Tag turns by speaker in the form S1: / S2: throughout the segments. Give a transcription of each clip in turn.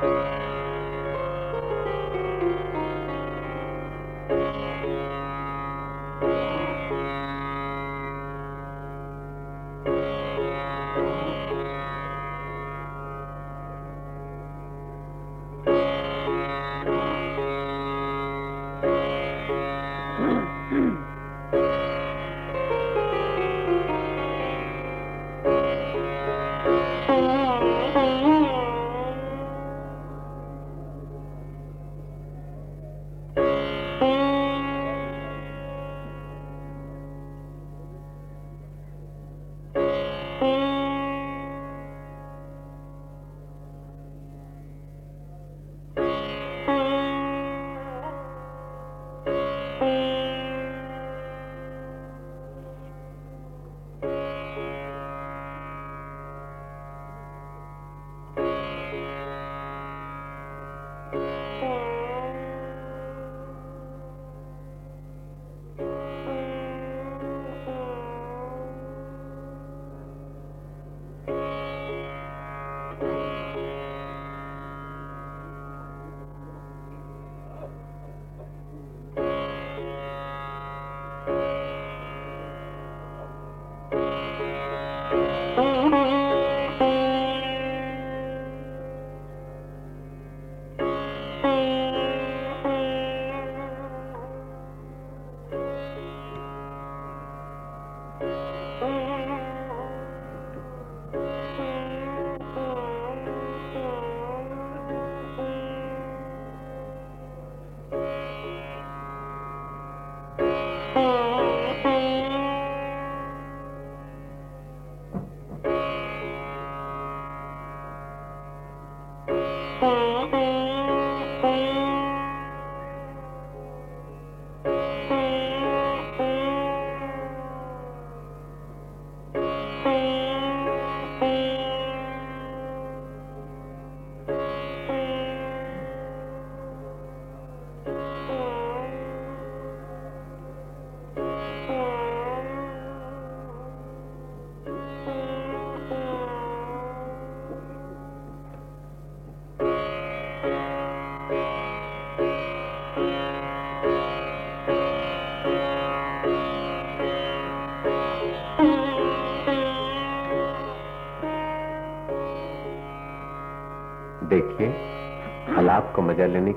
S1: Bye.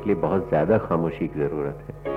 S1: लिए बहुत ज़्यादा खामोशी की ज़रूरत है।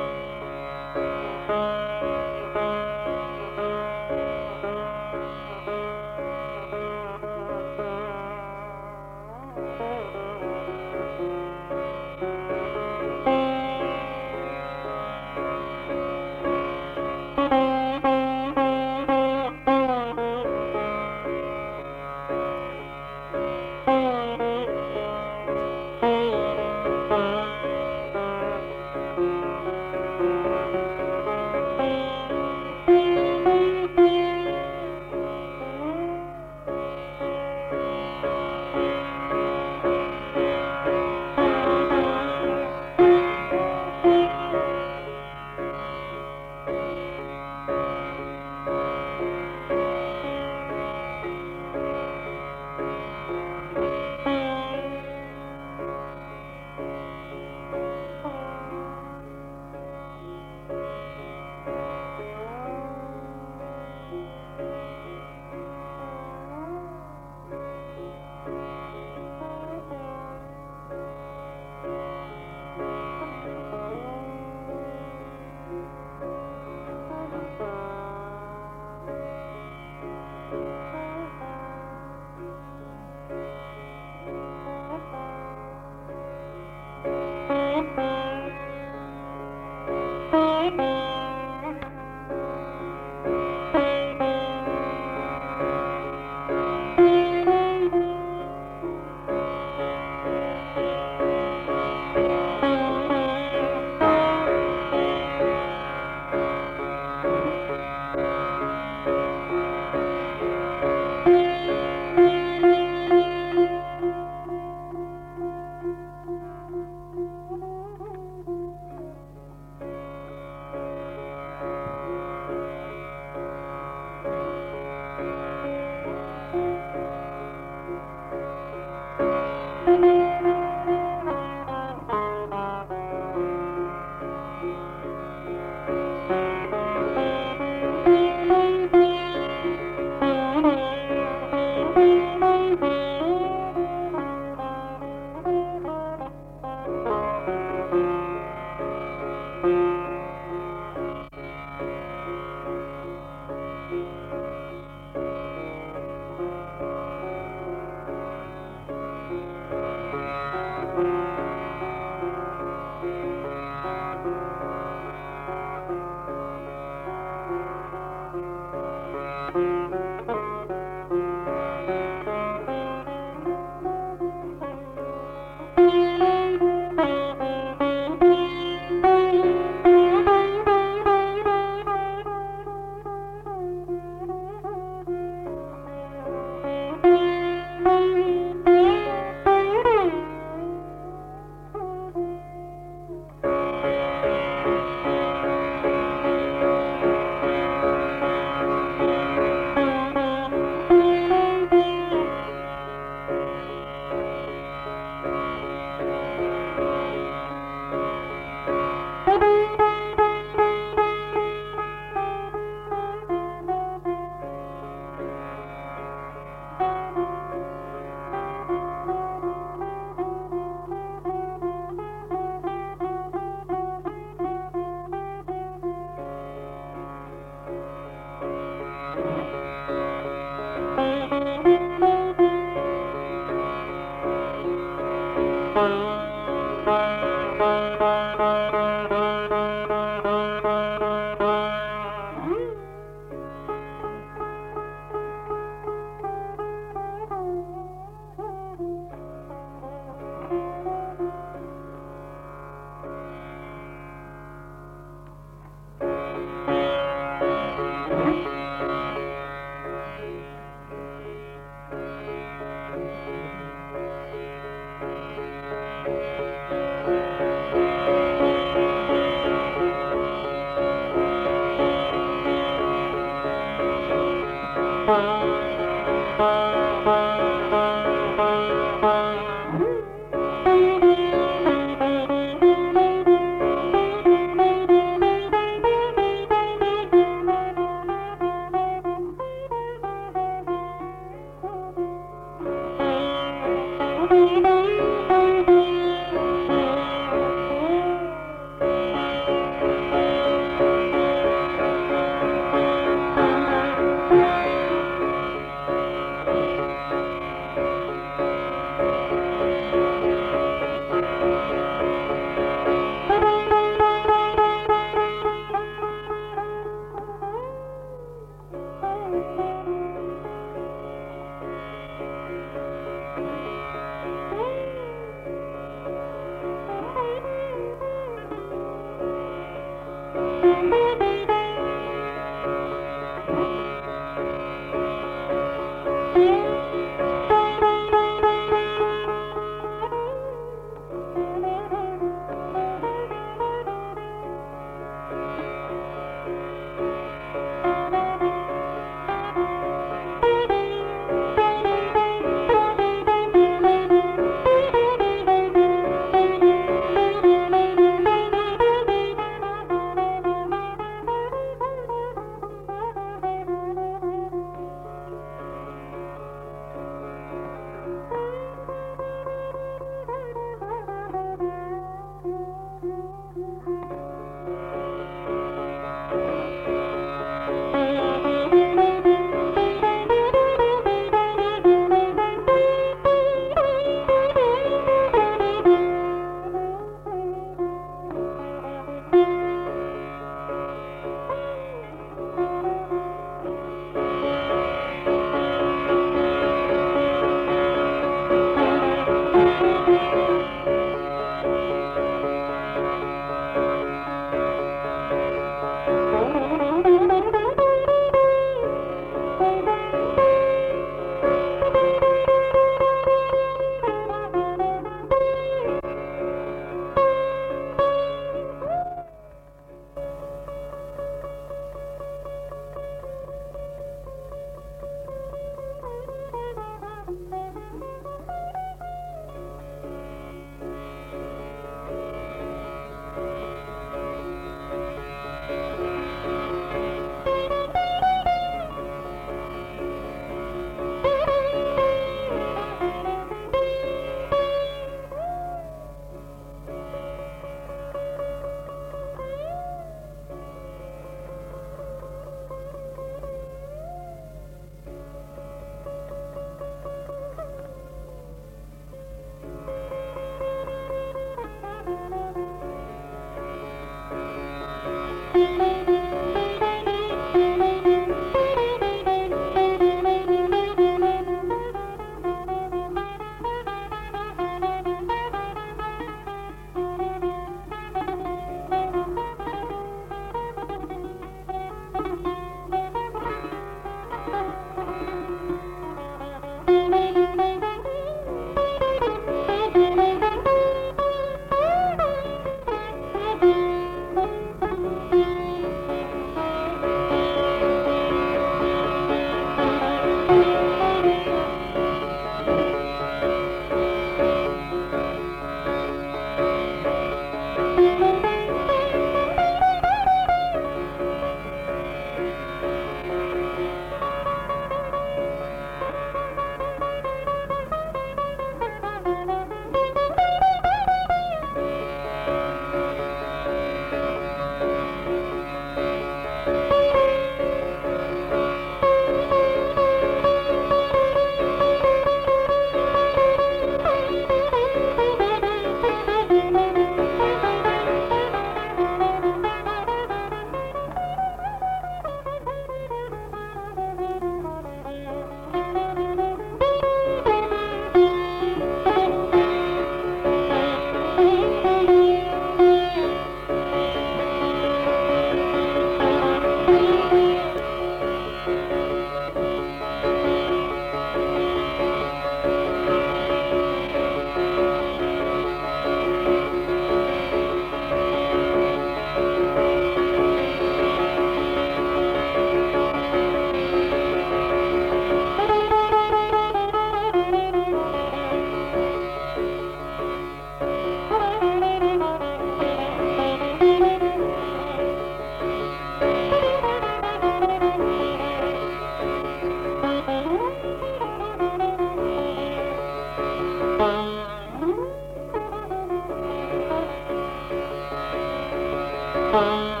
S1: Música